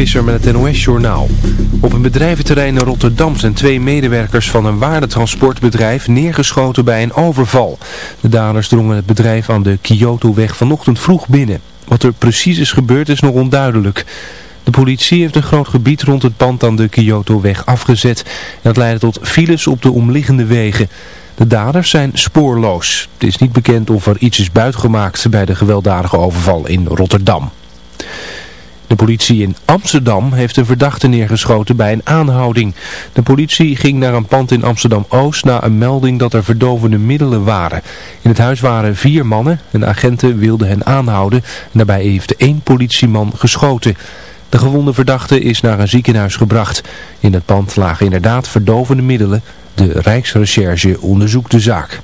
Visser met het NOS-journaal. Op een bedrijventerrein in Rotterdam zijn twee medewerkers van een waardetransportbedrijf neergeschoten bij een overval. De daders drongen het bedrijf aan de Kyoto-weg vanochtend vroeg binnen. Wat er precies is gebeurd is nog onduidelijk. De politie heeft een groot gebied rond het pand aan de Kyoto-weg afgezet. Dat leidde tot files op de omliggende wegen. De daders zijn spoorloos. Het is niet bekend of er iets is buitgemaakt bij de gewelddadige overval in Rotterdam. De politie in Amsterdam heeft een verdachte neergeschoten bij een aanhouding. De politie ging naar een pand in Amsterdam-Oost na een melding dat er verdovende middelen waren. In het huis waren vier mannen en agenten wilden hen aanhouden. En daarbij heeft één politieman geschoten. De gewonde verdachte is naar een ziekenhuis gebracht. In het pand lagen inderdaad verdovende middelen. De Rijksrecherche onderzoekt de zaak.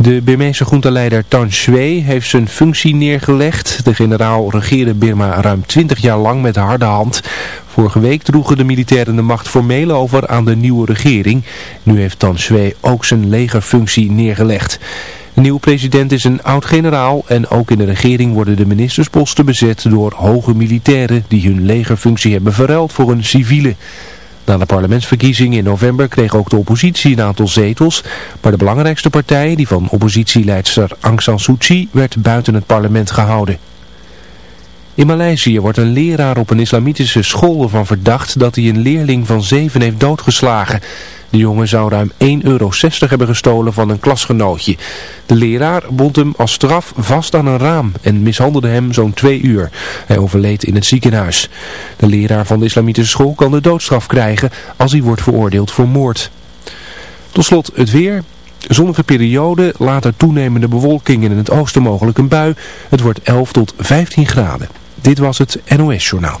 De Birmeese groenteleider Tan Shui heeft zijn functie neergelegd. De generaal regeerde Birma ruim 20 jaar lang met harde hand. Vorige week droegen de militairen de macht formeel over aan de nieuwe regering. Nu heeft Tan Shui ook zijn legerfunctie neergelegd. De nieuwe president is een oud-generaal en ook in de regering worden de ministersposten bezet door hoge militairen die hun legerfunctie hebben verruild voor een civiele. Na de parlementsverkiezingen in november kreeg ook de oppositie een aantal zetels, maar de belangrijkste partij, die van oppositieleidster Aung San Suu Kyi, werd buiten het parlement gehouden. In Maleisië wordt een leraar op een islamitische school ervan verdacht dat hij een leerling van zeven heeft doodgeslagen. De jongen zou ruim 1,60 euro hebben gestolen van een klasgenootje. De leraar bond hem als straf vast aan een raam en mishandelde hem zo'n twee uur. Hij overleed in het ziekenhuis. De leraar van de islamitische school kan de doodstraf krijgen als hij wordt veroordeeld voor moord. Tot slot het weer. Zonnige periode, later toenemende bewolking in het oosten mogelijk een bui. Het wordt 11 tot 15 graden. Dit was het NOS Journaal.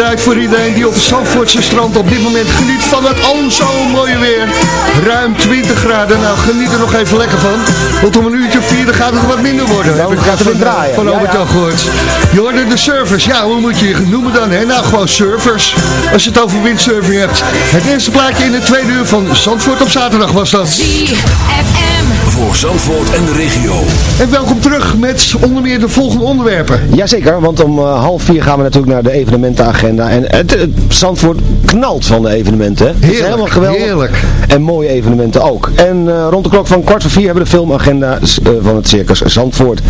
Gedraaid voor iedereen die op het Zandvoortse strand op dit moment geniet van het al zo mooie weer. Ruim 20 graden. Nou, geniet er nog even lekker van. Want om een uurtje of vier gaat het wat minder worden. Dan Heb ik gaat het van, weer draaien. Van Ja, Albert ja. Jan gehoord. Je hoorde de surfers. Ja, hoe moet je je noemen dan? Hè? Nou, gewoon surfers. Als je het over windsurfing hebt. Het eerste plaatje in de tweede uur van Zandvoort op zaterdag was dat. ZFM. Voor Zandvoort en de regio. En welkom terug met onder meer de volgende onderwerpen. Jazeker, want om eh, half vier gaan we natuurlijk naar de evenementenagenda. En het, het Zandvoort knalt van de evenementen. hè. Het is Heerlijk, helemaal geweldig. heerlijk. En mooie evenementen ook. En eh, rond de klok van kwart voor vier hebben we de filmagenda eh, van het Circus Zandvoort.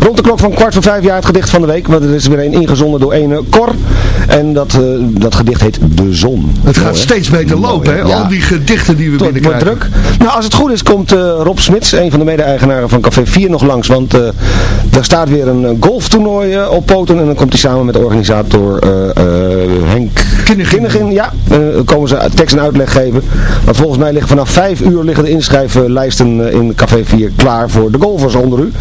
Rond de klok van kwart voor vijf jaar het gedicht van de week. Want er is weer een ingezonden door ene Cor. En dat, eh, dat gedicht heet De Zon. Het gaat Mooi, steeds beter lopen, hè? Ja. Al die gedichten die we Het wordt binnenkrijgen. druk. Nou, als het goed is, komt eh, Rob Een van de mede-eigenaren van Café 4, nog langs. Want eh er staat weer een eh, golftoernooi eh, op poten. En dan komt hij samen met de organisator eh, eh, Henk Kinnigin. Ja, eh, dan komen ze tekst en uitleg geven. Want volgens mij liggen vanaf 5 uur liggen de inschrijflijsten eh, in Café 4 klaar voor de golfers onder u.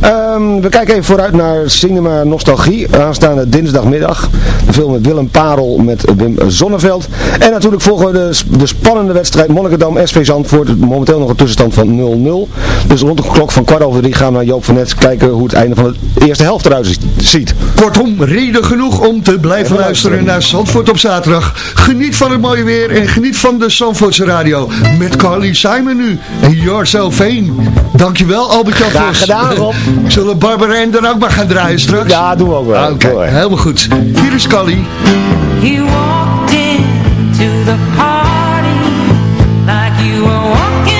Ehm, we kijken even vooruit naar Cinema Nostalgie. Aanstaande dinsdagmiddag. De film met Willem Parel met Wim Zonneveld. En natuurlijk volgen we de, de spannende wedstrijd Monnikendam SV Zandvoort. Momenteel nog een tussenstand van 0-0. Dus rond de klok van kwart over drie gaan we naar Joop van Net kijken hoe het einde van de eerste helft eruit ziet-. Kortom, reden genoeg om te blijven luisteren. naar Zandvoort op zaterdag. Geniet van het mooie weer en geniet van de Zandvoortse radio. Met Carly Simon nu en You're So Vain. Dankjewel Albert-Jan Graag gedaan, Rob. Zullen Barbara en dan ook maar gaan draaien straks? Ja, doen we ook wel. Ah, Oké, helemaal goed. Hier is Carly. You walked into the party like you were walking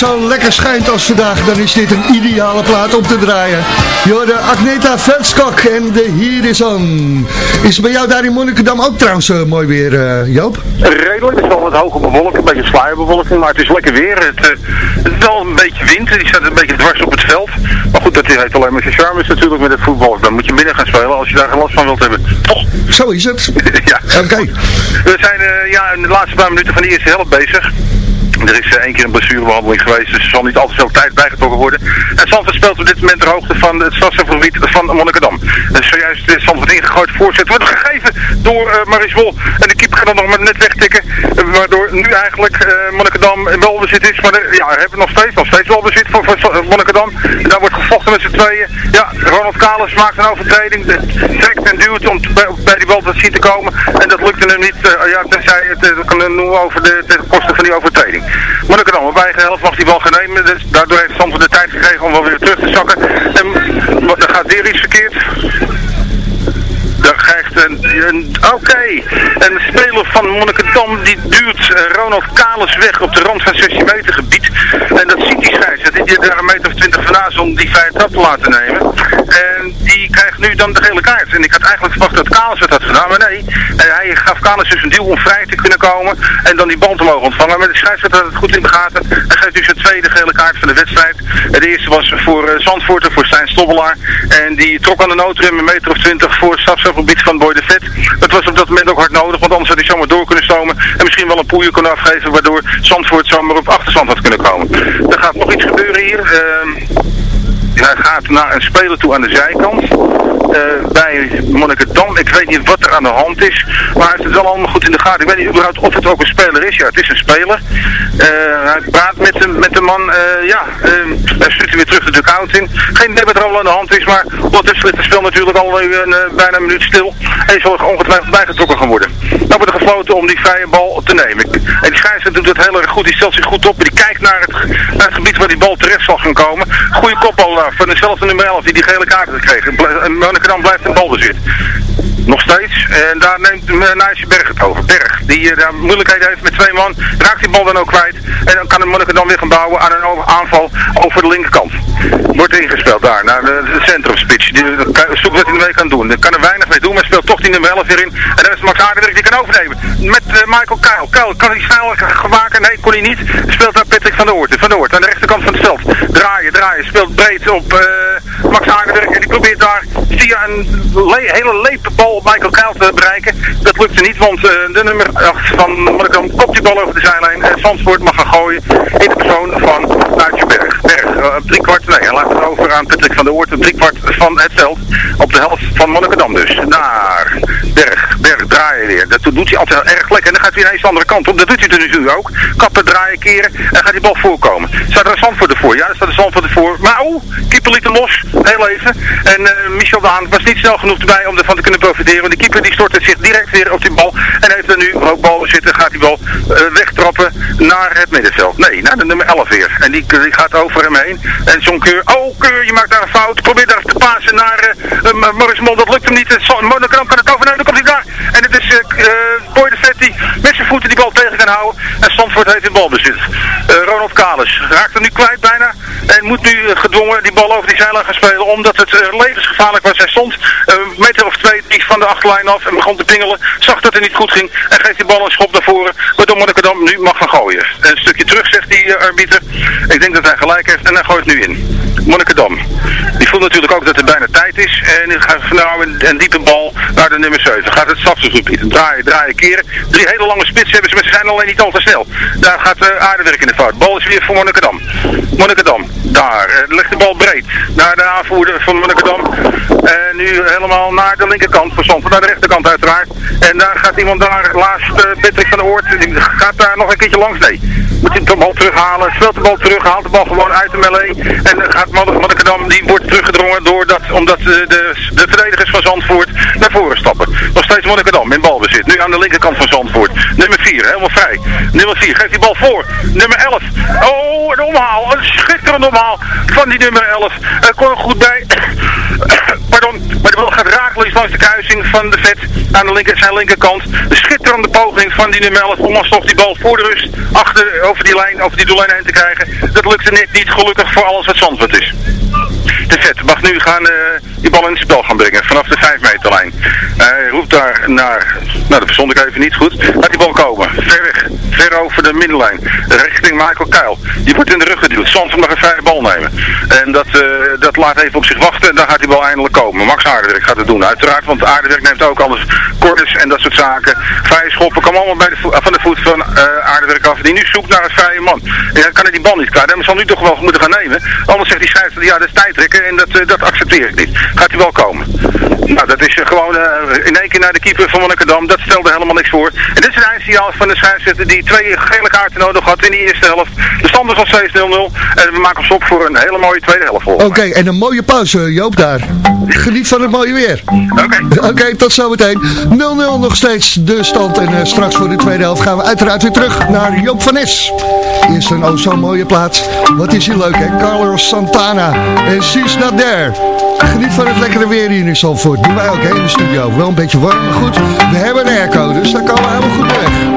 zo lekker schijnt als vandaag, dan is dit een ideale plaat om te draaien. Jorde Agneta Veldskok en de Hier is. Is bij jou daar in Monnikendam ook trouwens eh, mooi weer, eh, Joop? Redelijk, het is wel wat hoge bewolking, een beetje sluierbewolking, maar het is lekker weer. Het, eh, het is wel een beetje wind, die staat een beetje dwars op het veld. Maar goed, dat heeft alleen maar zijn charmes natuurlijk met het voetbal. Dan moet je binnen gaan spelen als je daar last van wilt hebben. Toch? Zo is het. ja. Oké. We zijn ja, in de laatste paar minuten van de eerste helft bezig. Er is eh, één keer een blessurebehandeling geweest, dus er zal niet al te veel tijd bijgetrokken worden. En Zandvoort speelt op dit moment de hoogte van het stadsgebied van Monnikendam. En zojuist is Zandvoort ingegooid voorzet wordt gegeven door uh, Maris Wol. En de keeper gaat dan nog maar net wegtikken, eh, waardoor nu eigenlijk uh, Monnikendam in balbezit is. Maar uh, ja, we hebben nog steeds, nog steeds balbezit voor, voor Monnikendam. En daar wordt gevochten met z'n tweeën. Ja, Ronald Kalis maakt een overtreding, de, trekt en duwt om bij, die bal te zien te komen. En dat lukte hem niet, ja, tenzij het kan over de, de kosten van die overtreding. Monnikendam op eigen helft mag die bal gaan nemen. Dus daardoor heeft Zandvoort de tijd gekregen om wel weer terug te zakken. En er gaat weer iets verkeerd. Dan oké, een speler van Monnikendam die duwt uh, Ronald Kalis weg op de rand van 16 meter gebied. En dat ziet die scheidsrechter, die er een meter of 20 vandaan om die vrije trap te laten nemen. En die krijgt nu dan de gele kaart. En ik had eigenlijk verwacht dat Kalis het had gedaan, maar nee. Hij gaf Kalis dus een deal om vrij te kunnen komen en dan die bal te mogen ontvangen. Maar de scheidsrechter had het goed in de gaten. Hij geeft dus zijn tweede gele kaart van de wedstrijd. De eerste was voor uh, Zandvoort, voor Stijn Stobbelaar. En die trok aan de noodrem een meter of 20 voor het stapsgebied van Boy. Dat was op dat moment ook hard nodig, want anders had hij zomaar door kunnen stomen. En misschien wel een poeier kunnen afgeven, waardoor Zandvoort zomaar op achterstand had kunnen komen. Er gaat nog iets gebeuren hier. Uh, hij gaat naar een speler toe aan de zijkant. Uh, bij Monnikendam. Ik weet niet wat er aan de hand is. Maar hij heeft het wel allemaal goed in de gaten. Ik weet niet überhaupt of het ook een speler is. Ja, het is een speler. Uh, hij praat met de, met de man. Uh, ja, hij stuurt weer terug de dugout in. Geen idee wat er al aan de hand is. Maar ondertussen ligt het spel natuurlijk al een, bijna een minuut stil. En zal er ongetwijfeld bijgetrokken gaan worden. Nou wordt er gefloten om die vrije bal te nemen. En die scheidsrechter doet het heel erg goed. Die stelt zich goed op. Die kijkt naar het, gebied waar die bal terecht zal gaan komen. Goede kopbal van dezelfde nummer 11 die die gele kaart heeft gekregen. Monnikendam blijft in balbezit. Nog steeds. En daar neemt Nijsje Berg het over. Berg, die uh, moeilijkheden heeft met twee man, raakt die bal dan ook kwijt. En dan kan de Monnikendam weer gaan bouwen aan een aanval over de linkerkant. Wordt ingespeeld daar, naar de, de centrumspitch. Die zoekt wat hij ermee kan doen. Daar kan er weinig mee doen, maar speelt toch die nummer 11 weer in. En dan is Max Aardenwerk die kan overnemen. Met Michael Kuil. Kuil, kan hij snel gewaken? Nee, kon hij niet. Speelt daar Patrick van der Oort. Van der Oort aan de rechterkant van het veld. Draaien, draaien. Speelt breed op Max Aardenwerk. En die probeert daar via een le hele lepe bal Michael Kuil te bereiken. Dat lukte niet, want uh, de nummer 8 van Monnikendam kopt die bal over de zijlijn. En Zandvoort mag gaan gooien in de persoon van Nautje Berg. Uh, drie kwart, nee, laat het over aan Patrick van der Oort. Drie kwart van het veld. Op de helft van Monnikendam dus. Naar Berg. Berg draaien weer. Dat doet hij altijd erg lekker. En dan gaat hij ineens de andere kant op. Dat doet hij er nu ook. Kappen, draaien, keren. En gaat die bal voorkomen. Staat er een Zandvoort ervoor? Ja, er staat een Zandvoort ervoor. Maar oeh, keeper liet hem los. Heel even. En uh, Michel Daan was niet snel genoeg erbij om ervan te kunnen profiteren. Want de keeper die stortte zich direct weer op die bal. En heeft er nu ook bal zitten. Gaat die bal uh, wegtrappen naar het middenveld. Nee, naar de nummer 11 weer. En die, die gaat over hem heen. En zo'n keur. Oh, keur, je maakt daar een fout. Probeer daar te pasen naar uh, Maurice Mol. Dat lukt hem niet. Monokram kan het overnemen. Dan komt hij daar. En het is uh, Boy de Vet die met zijn voeten die bal tegen kan houden. En Stamford heeft in balbezit. Uh, Ronald Kalis raakt er nu kwijt bijna. En moet nu gedwongen die bal over die zijlijn gaan spelen. Omdat het levensgevaarlijk was. Hij stond een meter of twee van de achterlijn af. En begon te pingelen. Zag dat het niet goed ging. En geeft die bal een schop naar voren. Waardoor Monnikendam nu mag gaan gooien. Een stukje terug zegt die arbiter. Ik denk dat hij gelijk heeft. En hij gooit nu in. Monnikendam. Die voelt natuurlijk ook dat het bijna tijd is. En die gaat nou een, diepe bal naar de nummer 7. Gaat het stapsgebied. Draaien, draaien, keren. Drie hele lange spits hebben ze, maar ze zijn alleen niet al te snel. Daar gaat uh, aardewerk in de fout. Bal is weer voor Monnikendam. Monnikendam. Daar. Uh, legt de bal breed. Naar de aanvoerder van Monnikendam. En nu helemaal naar de linkerkant. Van. Naar de rechterkant uiteraard. En daar gaat iemand daar. Laatst uh, Patrick van der Oort. Die gaat daar nog een keertje langs. Nee. Moet hij de bal terughalen. Speelt de bal terug. Haalt de bal gewoon uit de En gaat Monnikendam. Die wordt teruggedrongen. Doordat, omdat de, de, de verdedigers van Zandvoort naar voren stappen. Nog steeds Monnikendam in balbezit. Nu aan de linkerkant van Zandvoort. Nummer 4, helemaal vrij. Nummer 4, geeft die bal voor. Nummer 11. Oh, een omhaal. Een schitterend omhaal van die nummer 11. Er kon goed bij. Pardon, maar de bal gaat rakelings langs de kruising van de vet aan de linker, zijn linkerkant. De schitterende poging van die nummer 11 om alsnog die bal voor de rust achter, over die lijn, over die doellijn heen te krijgen. Dat lukte net niet gelukkig voor alles wat Zandvoort is. De vet mag nu gaan uh, die bal in het spel gaan brengen vanaf de 5 meterlijn. Hij roept daar naar, nou dat verstond ik even niet goed, laat die bal komen. Ver weg, ver over de middenlijn, richting Michael Kuil. Die wordt in de rug geduwd. Zandvoort mag een vrije bal nemen. En dat, uh, dat laat even op zich wachten en dan gaat die bal eindelijk komen. Max Aardewerk gaat het doen, uiteraard, want Aardewerk neemt ook anders corners en dat soort zaken. Vrije schoppen komen allemaal bij de van de voet van uh, Aardewerk af, die nu zoekt naar een vrije man. En dan kan hij die bal niet krijgen. Hij zal nu toch wel moeten gaan nemen. Anders zegt die schrijver, ja dat is tijdrekken en dat, uh, dat accepteer ik niet. Gaat hij wel komen. Nou, dat is gewoon in één keer naar de keeper van Monnikendam. Dat stelde helemaal niks voor. En dit is het eindsignaal van de scheidsrechter die twee gele kaarten nodig had in die eerste helft. De stand is nog steeds 0-0. En we maken ons op voor een hele mooie tweede helft. Oké, okay, en een mooie pauze, Joop daar. Geniet van het mooie weer. Oké. Okay. Oké, okay, tot zometeen. 0-0 nog steeds de stand. En uh, straks voor de tweede helft gaan we uiteraard weer terug naar Joop van Nes. Eerst een oh zo mooie plaats. Wat is hier leuk, hè? Carlos Santana. En She's Not There. Geniet van het lekkere weer hier in Zandvoort. Doen wij ook, hè, in de studio. Wel een beetje warm, maar goed. We hebben een airco, dus daar komen we helemaal goed weg.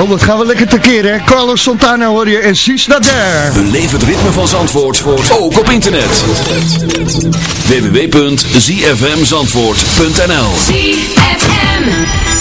Oh, wat gaan we lekker tekeren. hè? Carlos Santana hoor je en Sis there. Beleef het ritme van Zandvoort, ook op internet. www.zfmzandvoort.nl ZFM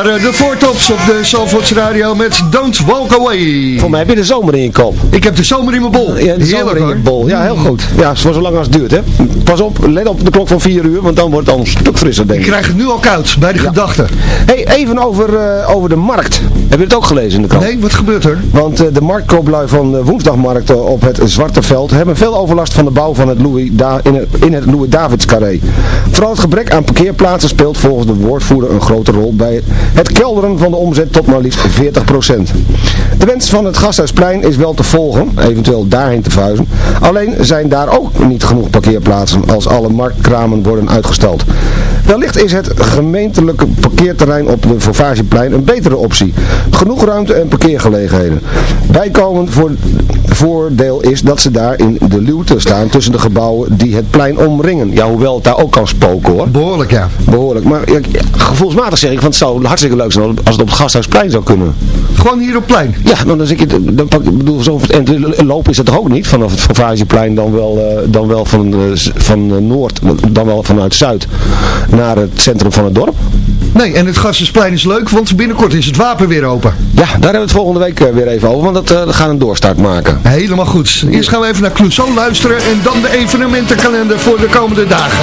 Eh, de voortops op de Zalvoorts Radio met Don't Walk Away. Voor mij heb je de zomer in kop. Ik heb de zomer in mijn bol. Ja, de zomer in je bol. Ja, heel mm. goed. Ja, voor zo lang als het duurt, hè. Pas op, let op de klok van 4 uur, want dan wordt het al een stuk frisser, denk ik. Ik krijg het nu al koud, bij de ja. gedachten. hey, even over, eh, over de markt. Heb je het ook gelezen in de krant? Nee, wat gebeurt er? Want eh, de marktkooplui van de woensdagmarkten op het Zwarte Veld hebben veel overlast van de bouw van het Louis da in het, in het Louis Davids carré. Vooral het gebrek aan parkeerplaatsen speelt volgens de woordvoerder een grote rol bij het kelderen van de omzet tot maar liefst 40%. De wens van het Gasthuisplein is wel te volgen, eventueel daarheen te vuizen. Alleen zijn daar ook niet genoeg parkeerplaatsen als alle marktkramen worden uitgesteld. Wellicht is het gemeentelijke parkeerterrein op de Fauvageplein een betere optie. Genoeg ruimte en parkeergelegenheden. Bijkomend voor, voordeel is dat ze daar in de luwte staan tussen de gebouwen die het plein omringen. Ja, hoewel het daar ook kan spoken hoor. Behoorlijk, ja. Behoorlijk. Maar ja, gevoelsmatig zeg ik, want het zou hartstikke leuk zijn als het op het Gasthuisplein zou kunnen. Gewoon hier op plein. Ja, dan, dan, zeg ik, dan pak, ik bedoel, zo, en lopen is dat toch ook niet? Vanaf het Fauvageplein dan wel, uh, dan wel van, uh, van uh, Noord, dan wel vanuit Zuid naar het centrum van het dorp. Nee, en het Gasthuisplein is leuk, want binnenkort is het wapen weer open. Ja, daar hebben we het volgende week weer even over, want dat uh, gaan een doorstart maken. Helemaal goed. Eerst gaan we even naar Clouseau luisteren en dan de evenementenkalender voor de komende dagen.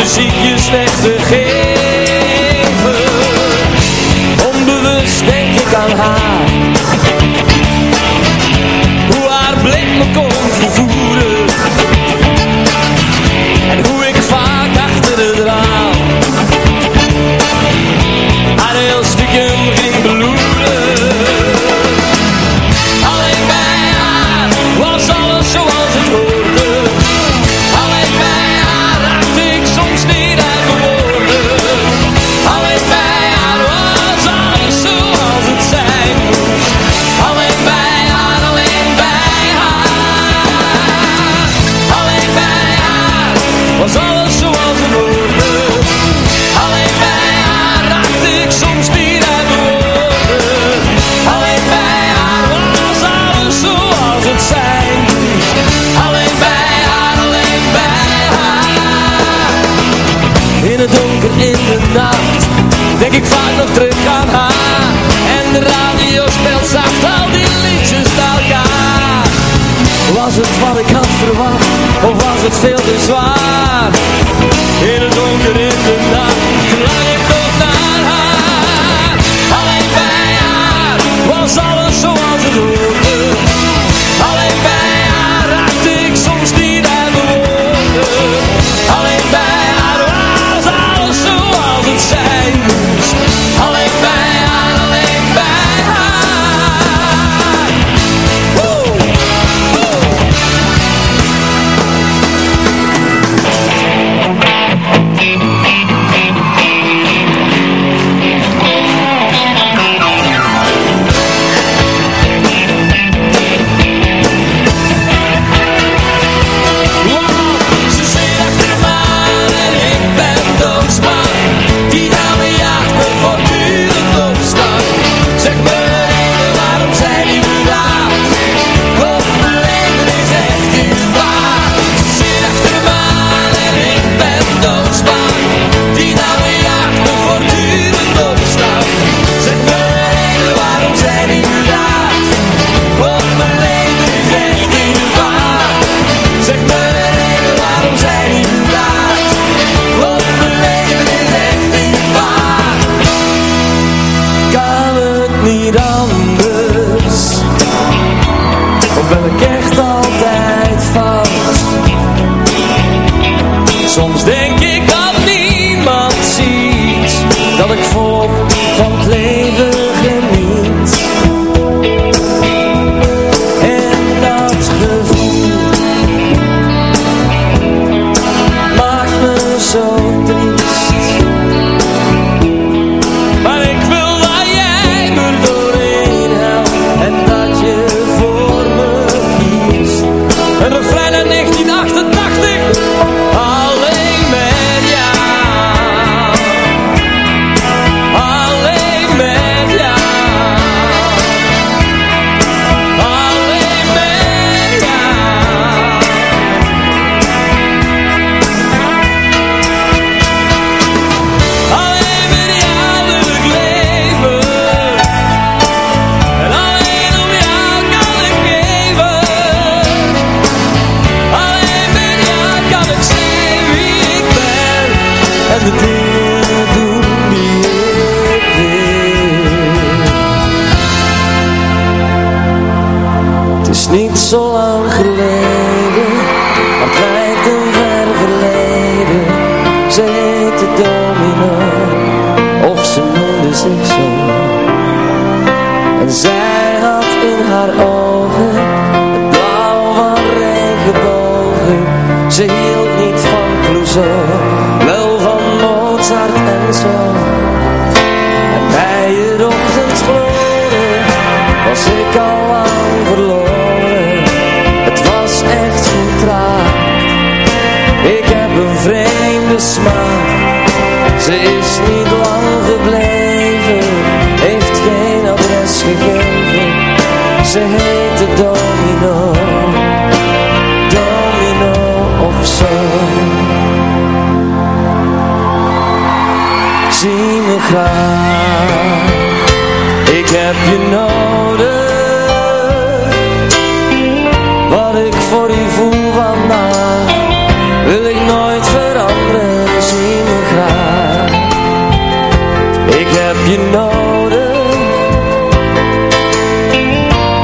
Wat muziekjes weg te geven. Onbewust denk ik aan haar. Hoe haar blik me kon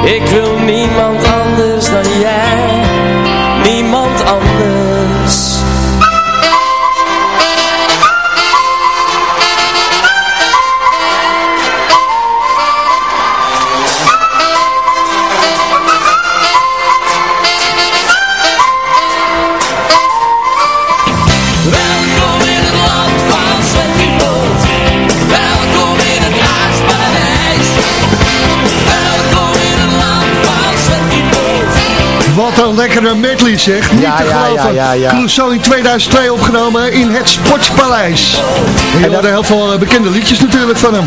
Ik wil niemand anders Een lekkere medley zeg, niet Ja, te ja, geloven. ja, ja, ja. Clouseau in 2002 opgenomen in het Sportspaleis. En je hoorde heel veel eh, bekende liedjes natuurlijk van hem.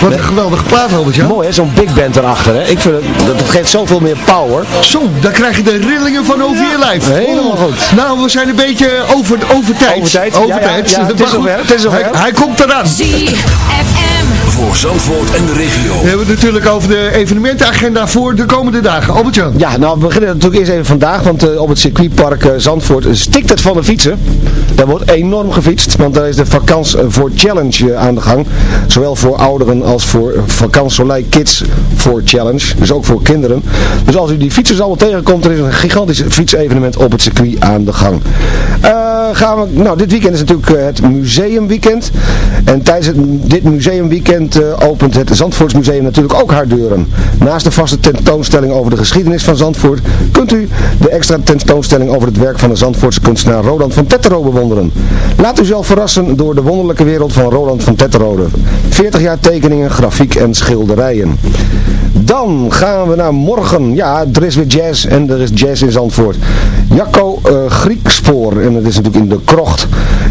Wat een geweldige plaat, Albert, ja? Mooi hè, zo'n big band erachter hè. Ik vind het, dat, dat geeft zoveel meer power. Zo, dan krijg je de rillingen van over je lijf. helemaal goed. Nou, we zijn een beetje over, over tijd. Over tijd, Over tijd. ja, het is zover, het is zover. Hij, hij komt eraan. ZFM. Voor Zandvoort en de regio. We hebben het natuurlijk over de evenementenagenda voor de komende dagen. Albert-Jan. Ja, nou we beginnen natuurlijk eerst even vandaag, want eh, op het circuitpark eh, Zandvoort stikt het van de fietsen. Daar wordt enorm gefietst, want daar is de Vakans voor Challenge eh, aan de gang. Zowel voor ouderen als voor Vakans Soleil Kids voor Challenge, dus ook voor kinderen. Dus als u die fietsers allemaal tegenkomt, er is een gigantisch fietsevenement op het circuit aan de gang. Eh, gaan we, nou dit weekend is natuurlijk eh, het museumweekend. En tijdens het, dit museumweekend eh, opent het Zandvoortsmuseum natuurlijk ook haar deuren. Naast de vaste tentoonstelling over de geschiedenis van Zandvoort, kunt u de extra tentoonstelling over het werk van de Zandvoortse kunstenaar Roland van Tetterode bewonderen. Laat u zelf verrassen door de wonderlijke wereld van Roland van Tetterode. 40 jaar tekeningen, grafiek en schilderijen. Dan gaan we naar morgen. Ja, er is weer jazz en er is jazz in Zandvoort. Jacco eh, Griekspoor, en dat is natuurlijk in de krocht.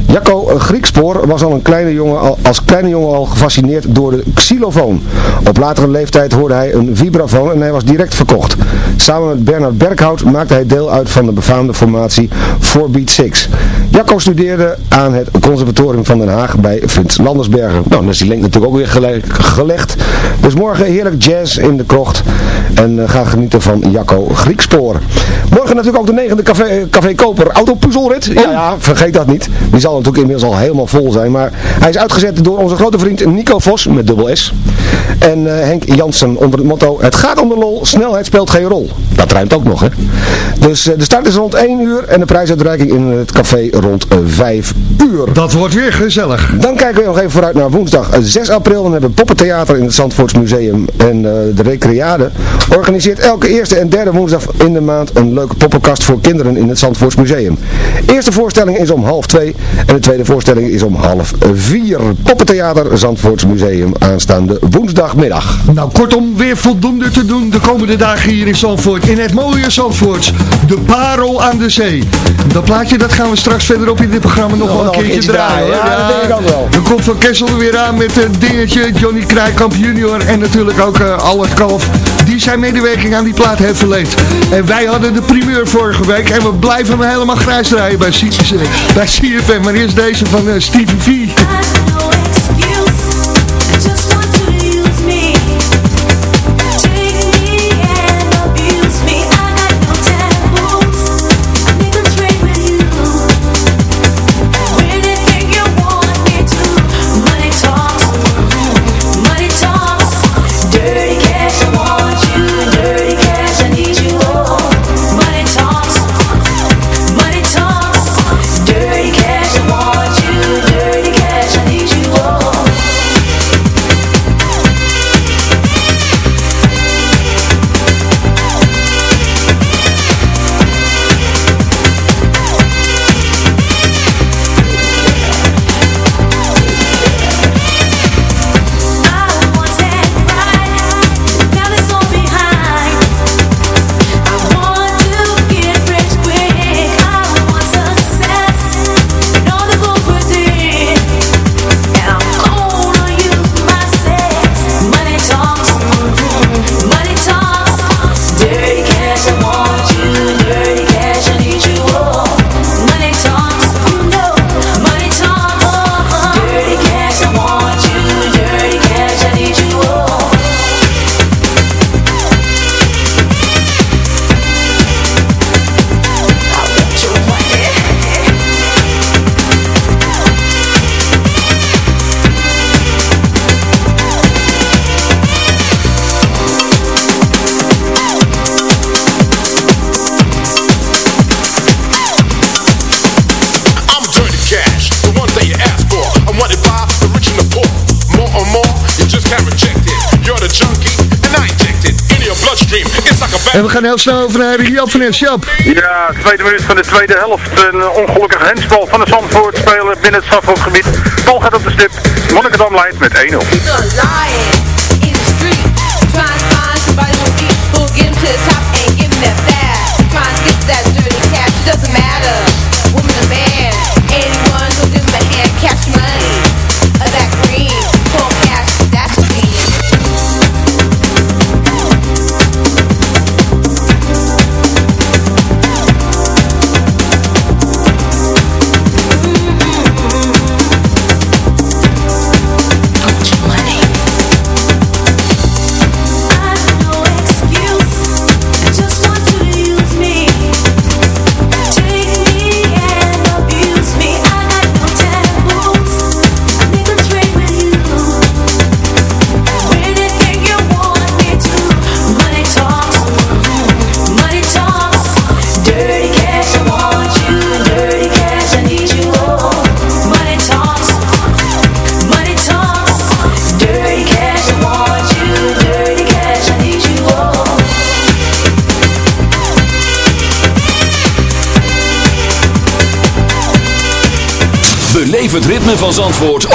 Jacco eh, Griekspoor was al een kleine jongen, al, als kleine jongen al gefascineerd door de xylofoon. Op latere leeftijd hoorde hij een vibrafoon en hij was direct verkocht. Samen met Bernard Berghout maakte hij deel uit van de befaamde formatie 4Beat 6. Jacco studeerde aan het conservatorium van Den Haag bij Frits Landersbergen. Nou, dan is die link natuurlijk ook weer gele- gelegd. Dus morgen heerlijk jazz in de krocht. En eh, ga genieten van Jacco Griekspoor. Morgen natuurlijk ook de negende café, eh, café Koper autopuzzelrit. Ja, ja, vergeet dat niet. Die zal natuurlijk inmiddels al helemaal vol zijn. Maar hij is uitgezet door onze grote vriend Nico Vos met dubbel S. En eh, Henk Jansen onder het motto Het gaat om de lol, snelheid speelt geen rol. Dat ruimt ook nog hè. Dus eh, de start is rond 1 uur en de prijsuitreiking in het café rond eh, 5 uur. Dat wordt weer gezellig. Dan kijken we nog even vooruit naar woensdag eh, 6 april. Dan hebben we Poppentheater in het Zandvoortsmuseum. En eh, de Recreade organiseert elke eerste en derde woensdag in de maand een leuke poppenkast voor kinderen in het Zandvoortsmuseum. Eerste voorstelling is om half twee en de tweede voorstelling is om half vier. Poppentheater Zandvoortsmuseum aanstaande woensdagmiddag. Nou, kortom, weer voldoende te doen de komende dagen hier in Zandvoort. In het mooie Zandvoort. De Parel aan de Zee. Dat plaatje dat gaan we straks verderop in dit programma nog wel een keertje draaien. ja, dat denk ik ook wel. Dan komt Van Kessel er weer aan met een dingetje. Johnny Krijkamp junior en natuurlijk ook eh Albert Kalf. Die zijn medewerking aan die plaat heeft verleend. En wij hadden de primeur vorige week. En we blijven hem helemaal grijs draaien bij, C- bij CFM. Maar eerst deze van eh, Stevie V. gaan heel snel over naar Jap van Jap. Ja, tweede minuut van de tweede helft. Een eh, ongelukkige hensbal van de Zandvoort speler binnen het Zandvoortgebied. Bal gaat op de stip. Monnikendam leidt met 1-0.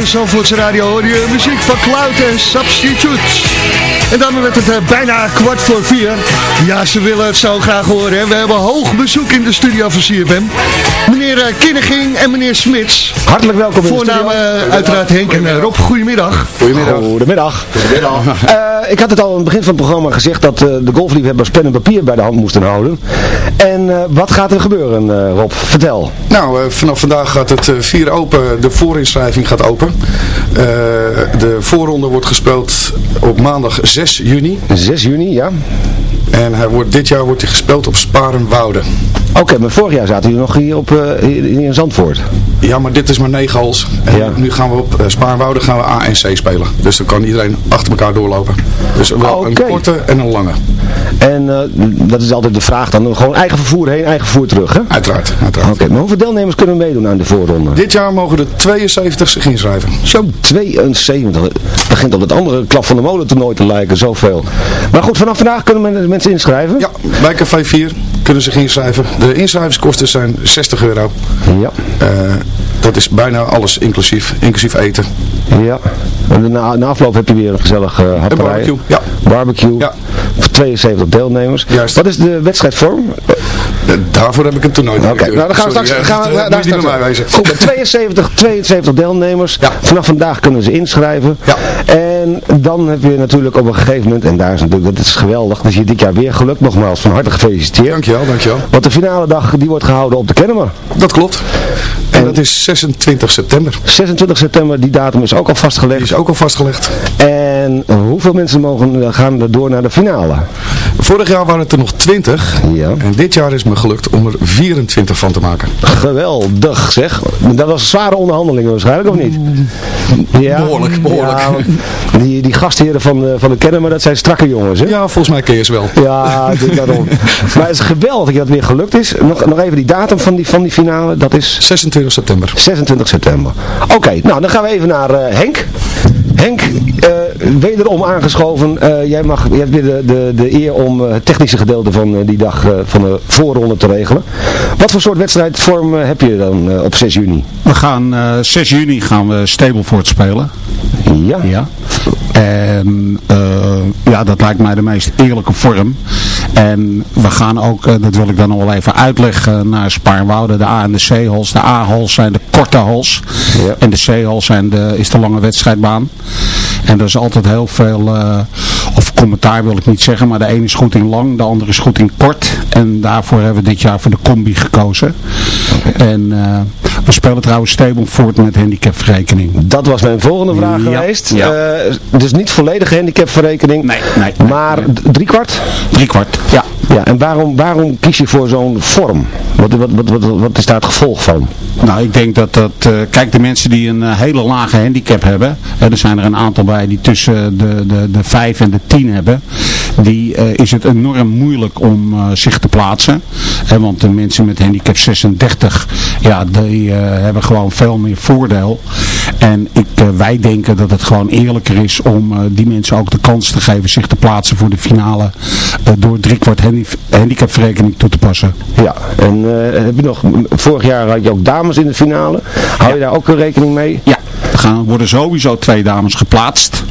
de Radio hoor je muziek van Cloud en Substitute. En dan werd het eh, bijna kwart voor vier. Ja, ze willen het zo graag horen. We hebben hoog bezoek in de studio van CFM. Meneer eh, Kinneging en meneer Smits. Hartelijk welkom Voornaam uh, uiteraard Henk en Rob. Goedemiddag. Goedemiddag. Goedemiddag. Ik had het al aan het begin van het programma gezegd dat de golfliefhebbers pen en papier bij de hand moesten houden. En eh, wat gaat er gebeuren, eh, Rob? Vertel. Nou, eh, vanaf vandaag gaat het vier open. De voorinschrijving gaat open. de voorronde wordt gespeeld op maandag 6 juni. 6 juni, ja. En hij wordt, dit jaar wordt hij gespeeld op Sparenwoude. Oké, maar vorig jaar zaten jullie nog hier, op, in Zandvoort. Ja, maar dit is maar negen hols. En nu gaan we op uh, gaan we A en C spelen. Dus dan kan iedereen achter elkaar doorlopen. Dus wel ah, een korte en een lange. En eh, dat is altijd de vraag dan. Gewoon eigen vervoer heen, eigen vervoer terug, hè? Uiteraard. uiteraard. Oké, maar hoeveel deelnemers kunnen meedoen aan de voorronde? Dit jaar mogen er 72 zich inschrijven. Zo 72. Het begint op het andere klap van de molen toernooi te lijken, zoveel. Maar goed, vanaf vandaag kunnen men- mensen inschrijven? Ja, bij Café 4 kunnen zich inschrijven. De inschrijvingskosten zijn 60 euro. Ja. Eh, dat is bijna alles inclusief, inclusief eten. Ja. En na, na afloop heb je weer een gezellig uh, Een barbecue, ja. Barbecue. Ja. Voor 72 deelnemers. Juist. Wat is de wedstrijdvorm? Eh, daarvoor heb ik een toernooi. Oké, nou dan gaan we Sorry, straks... eh, gaan we, dat daar moet je niet straks- bij mij wezen. Goed, met 72, 72 deelnemers. Ja. Vanaf vandaag kunnen ze inschrijven. Ja. En dan heb je natuurlijk op een gegeven moment, en daar is natuurlijk, dat is geweldig, dat je dit jaar weer gelukt. Nogmaals, van harte gefeliciteerd. Dankjewel, dankjewel. Want de finale dag die wordt gehouden op de Kennemer. Dat klopt. En dat is 26 september. 26 september, die datum is ook al Die vastgelegd. is ook al vastgelegd. En hoeveel mensen mogen, eh, gaan er door naar de finale? Vorig jaar waren het er nog 20. Ja. En dit jaar is me gelukt om er 24 van te maken. Geweldig zeg. Dat was zware onderhandelingen waarschijnlijk, of niet? Ja, Behoorlijk, behoorlijk. Ja, die, die gastheren van, de- van de Kennemer, dat zijn strakke jongens, hè? Ja, volgens mij ken je ze wel. Ja, daarom. maar het is geweldig dat het weer gelukt is. Nog, nog even die datum van die, van die finale, dat is 26 september. 26 september. Oké, nou dan gaan we even naar eh, Henk. Henk, eh, wederom aangeschoven. Eh, jij, mag, jij hebt weer de, de, eer om eh, het technische gedeelte van die dag van de voorronde te regelen. Wat voor soort wedstrijdvorm heb je dan op 6 juni? We gaan eh 6 juni gaan we Stableford spelen. Ja. Ja. En eh, ja, dat lijkt mij de meest eerlijke vorm. En we gaan ook, eh, dat wil ik dan nog wel even uitleggen, naar Spaarnwoude. De A en de C-hols. De A-hols zijn de korte hols. Ja. En de C-hols zijn de, is de lange wedstrijdbaan. En er is altijd heel veel, eh, of commentaar wil ik niet zeggen, maar de ene is goed in lang, de andere is goed in kort. En daarvoor hebben we dit jaar voor de combi gekozen. En eh, we spelen trouwens Stableford met handicapverrekening. Dat was mijn volgende vraag Ja, geweest. ja. Eh, dus niet volledige handicapverrekening. Nee, nee, nee, maar nee. drie kwart? Drie kwart, ja. Ja, en waarom, waarom kies je voor zo'n vorm? Wat, wat, wat, wat, wat is daar het gevolg van? Nou, ik denk dat dat... eh, kijk, de mensen die een hele lage handicap hebben... Er zijn er een aantal bij die tussen de, de, de 5 en de 10 hebben... Die eh, is het enorm moeilijk om eh, zich te plaatsen. Hè, want de mensen met handicap 36... Ja, die eh, hebben gewoon veel meer voordeel. En ik, wij denken dat het gewoon eerlijker is om die mensen ook de kans te geven zich te plaatsen voor de finale door driekwart handi handicapverrekening toe te passen. Ja, en heb je nog, vorig jaar had je ook dames in de finale. Hou je daar ook een rekening mee? Ja, er gaan, worden sowieso twee dames geplaatst.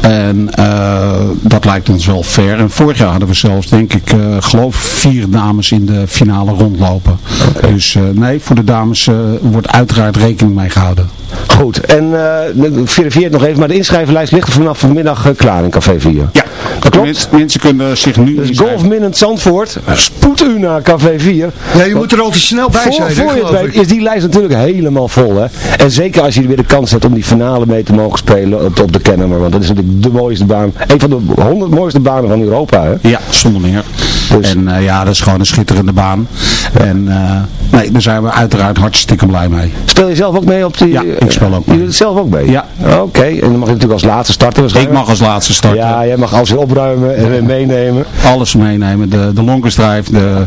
En eh, dat lijkt ons wel fair. En vorig jaar hadden we zelfs, denk ik, eh, geloof vier dames in de finale rondlopen. Dus eh, nee, voor de dames wordt uiteraard rekening mee gehouden. Goed, en verifieer het nog even, maar de inschrijvenlijst ligt er vanaf vanmiddag klaar in Café 4. Ja, dat klopt. Mensen, mensen kunnen zich nu Dus inschrijven. Golf Minute Zandvoort, spoed u naar Café 4. Ja, je moet er al te snel bij voor, zijn, voor je het is die lijst natuurlijk helemaal vol. Hè? En zeker als je weer de kans hebt om die finale mee te mogen spelen op, op de Kennemer. Want dat is natuurlijk de mooiste baan. Een van de honderd mooiste banen van Europa. Hè? Ja, zonder meer. Dus- En eh, ja, dat is gewoon een schitterende baan. En eh, nee, daar zijn we uiteraard hartstikke blij mee. Speel je zelf ook mee op die... Ja, ik speel ook Je mee. doet het zelf ook mee? Ja. Oké, en dan mag je natuurlijk als laatste starten Ik mag als laatste starten. Ja, jij mag alles weer opruimen en meenemen. Alles meenemen. De, de longest drive, de,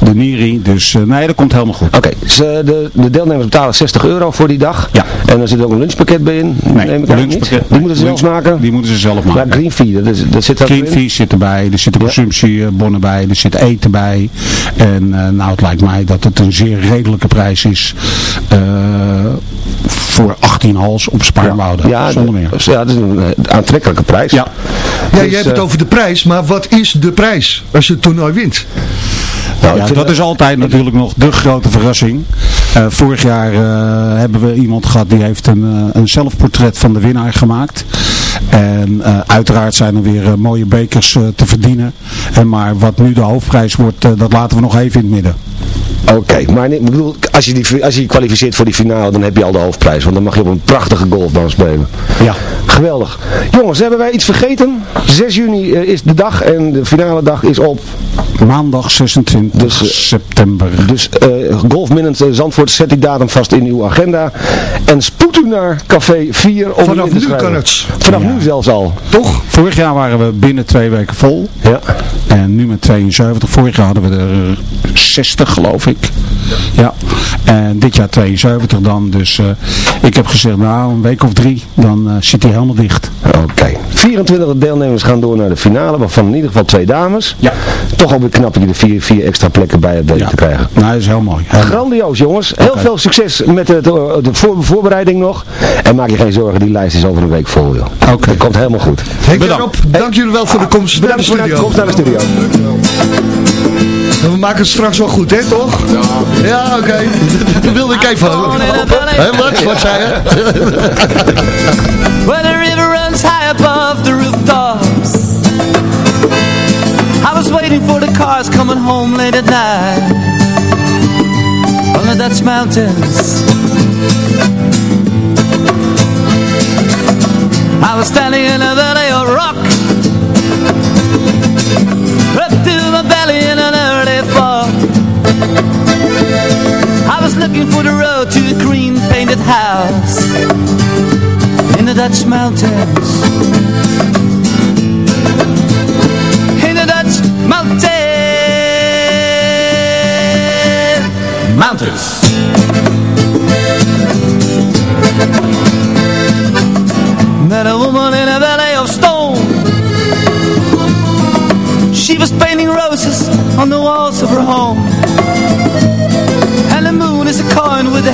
de Niri. Dus eh, nee, dat komt helemaal goed. Oké, dus, eh, de, de deelnemers betalen 60 euro voor die dag. Ja. En er zit ook een lunchpakket bij in. Nee, neem ik lunchpakket- niet? Die moeten ze zelf lunch- maken? Die moeten ze zelf Ja, maken. green fee, dat, is, dat zit Green in. fees zit erbij, er zitten consumptiebonnen bij, er zit eten bij. En eh, nou, het lijkt mij dat het een zeer redelijke prijs is eh, voor 18 hals op Spaarnwoude. Ja, zonder meer. dus Ja, dat is een eh, aantrekkelijke prijs. Ja. Ja, Dus, je hebt het over de prijs, maar wat is de prijs als je het toernooi wint? Nou, Ja, dat is altijd natuurlijk nog de grote verrassing. Eh, vorig jaar eh, hebben we iemand gehad die heeft een, een zelfportret van de winnaar gemaakt. En eh, uiteraard zijn er weer mooie bekers te verdienen. En maar wat nu de hoofdprijs wordt, dat laten we nog even in het midden. Oké, maar nee, ik bedoel, als je, die, als je je kwalificeert voor die finale, dan heb je al de hoofdprijs. Want dan mag je op een prachtige golfbaan spelen. Ja. Geweldig. Jongens, hebben wij iets vergeten? 6 juni eh, is de dag en de finale dag is op... Maandag 26 Dus, eh, september. Dus uh, Golf Minute Zandvoort, zet die datum vast in uw agenda. En spoed u naar Café 4 om Vanaf nu kan het. Vanaf Ja. nu zelfs al. Toch? Vorig jaar waren we binnen twee weken vol. Ja. En nu met 72. Vorig jaar hadden we er 60 geloof ik. Ja. En dit jaar 72 dan. Dus eh, ik heb gezegd nou een week of drie. Dan eh, zit hij helemaal dicht. Oké. 24 deelnemers gaan door naar de finale, waarvan in ieder geval twee dames. Ja. Toch alweer knap dat je er vier, vier extra plekken bij hebt weten Ja. te krijgen. Nou, dat is heel mooi. Heel. Grandioos jongens. Heel veel succes met het, eh, de voor, voorbereiding nog. En maak je geen zorgen, die lijst is over een week vol joh. Oké. Dat komt helemaal goed. Henk. Rob, dank jullie wel voor de komst naar de Bedankt voor de komst naar de studio. We maken het straks wel goed, hè, toch? Ja. Ja, oké. Dat wilde ik even. Hé, wat? Wat zei je? Well, the river runs high above the rooftops. I was waiting for the cars coming home late at night on the Dutch mountains. I was standing in a valley of rock, looking for the road to a green painted house in the Dutch mountains. In the Dutch mountains. Mountains.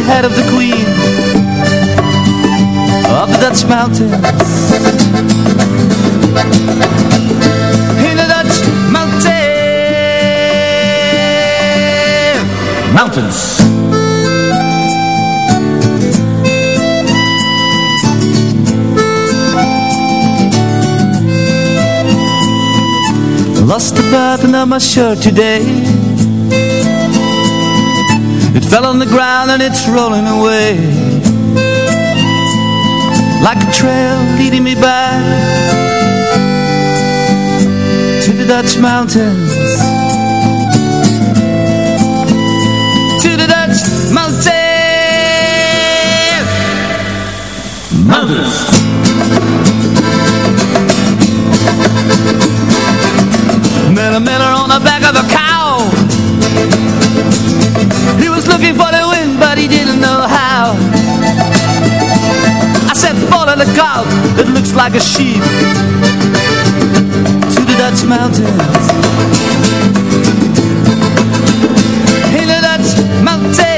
Head of the queen of the Dutch mountains. In the Dutch mountains. Mountains. Lost the button on my shirt today. Fell on the ground and it's rolling away like a trail leading me back to the Dutch mountains. To the Dutch mountains. Mountains. Met a miller on the back of a cow. For the wind, but he didn't know how. I said, follow the cow that looks like a sheep to the Dutch mountains. In the Dutch mountains.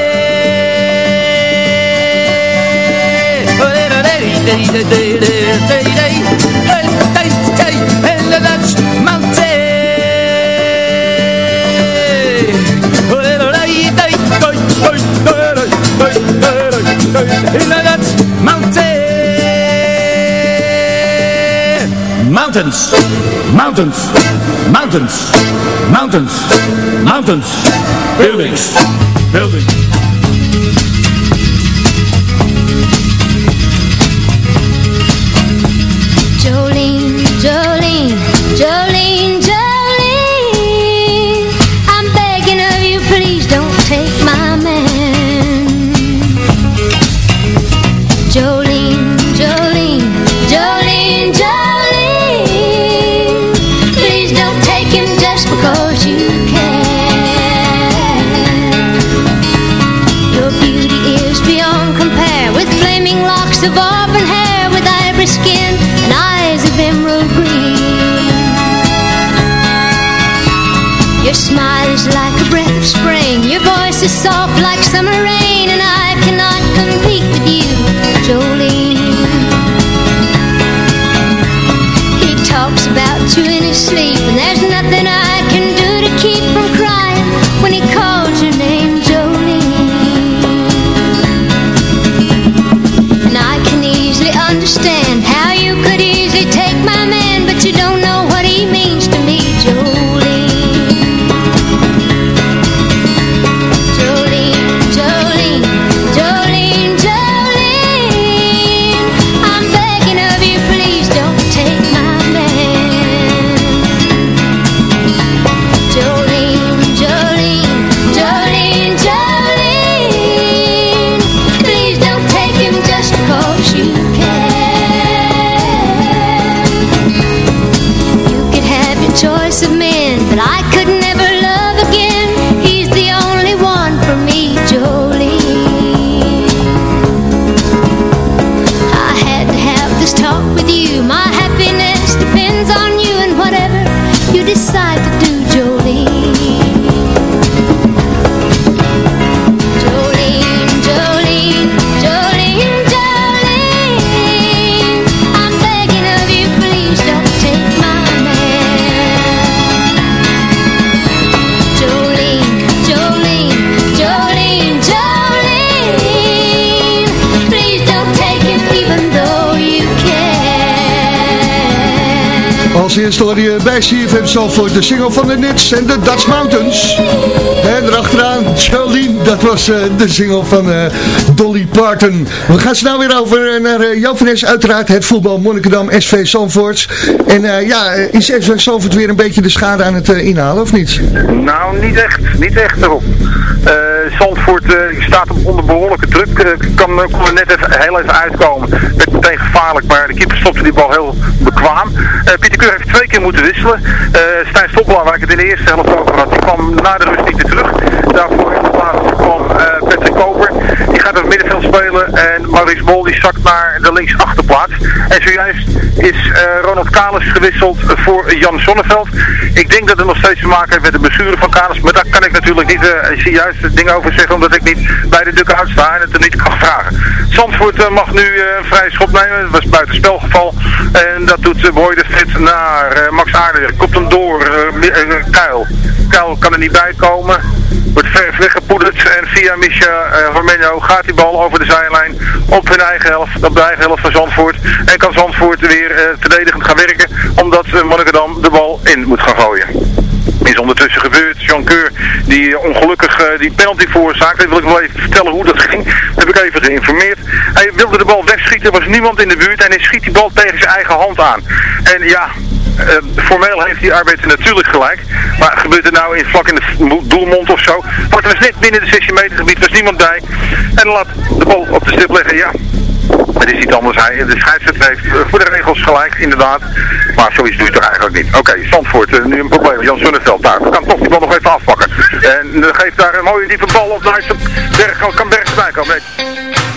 In the Dutch mountains. Mountains. Mountains. Mountains. Mountains. Mountains. Buildings. Buildings. Hoor je bij CFM Zalvoort de single van de Nits en de Dutch Mountains. En erachteraan Jolene, dat was eh, de single van eh, Dolly Parton. We gaan snel weer over eh, naar uh, Jovenes, uiteraard het voetbal Monnikendam SV Zandvoort. En ja, is SV Zandvoort weer een beetje de schade aan het inhalen of niet? Nou, niet echt. Niet echt erop. Zandvoort staat onder behoorlijke druk. kan, kon net even, heel even uitkomen. Werd meteen gevaarlijk, maar de keeper stopte die bal heel bekwaam. Pieter Keur heeft twee keer moeten wisselen. Stijn Stoppelaar, waar ik het in de eerste helft over had, die kwam na de rust niet terug. Daarvoor in de plaats kwam Patrick Koper. Gaat op het middenveld spelen en Maurice Bol die zakt naar de linksachterplaats. En zojuist is Ronald Kalis gewisseld voor Jan Sonneveld. Ik denk dat het nog steeds te maken heeft met de blessure van Kalis, maar daar kan ik natuurlijk niet uh, juist dingen over zeggen, omdat ik niet bij de dukken uitsta en het er niet kan vragen. Zandvoort uh, mag nu een vrije schop nemen, het was buiten spelgeval. En dat doet uh, Boy de Vet naar Max Aarder. Komt hem door, Kuil. Kuil kan er niet bij komen. Wordt ver weggepoederd en via Misha uh, gaat die bal over de zijlijn op hun eigen helft, op de eigen helft van Zandvoort. En kan Zandvoort weer uh, verdedigend gaan werken, omdat uh, Monnikendam de bal in moet gaan gooien is ondertussen gebeurd. Jean Keur, die ongelukkig uh, die penalty veroorzaakte. Dat wil ik wel even vertellen hoe dat ging. Dat heb ik even geïnformeerd. Hij wilde de bal wegschieten, er was niemand in de buurt en hij schiet die bal tegen zijn eigen hand aan. En ja, uh, formeel heeft die arbeider natuurlijk gelijk. Maar gebeurt er nou in, vlak in de doelmond of zo? Want er was net binnen de 16 meter gebied, er was niemand bij. En laat de bal op de stip leggen, ja. Het is iets anders. Hij, de scheidsrechter heeft uh, voor de regels gelijk, inderdaad. Maar zoiets doe je toch eigenlijk niet. Oké, okay, uh, nu een probleem. Jan Sunneveld daar. Kan toch die bal nog even afpakken. En uh, geeft daar een mooie diepe bal op. Daar is Berg, kan Berg erbij komen. Nee.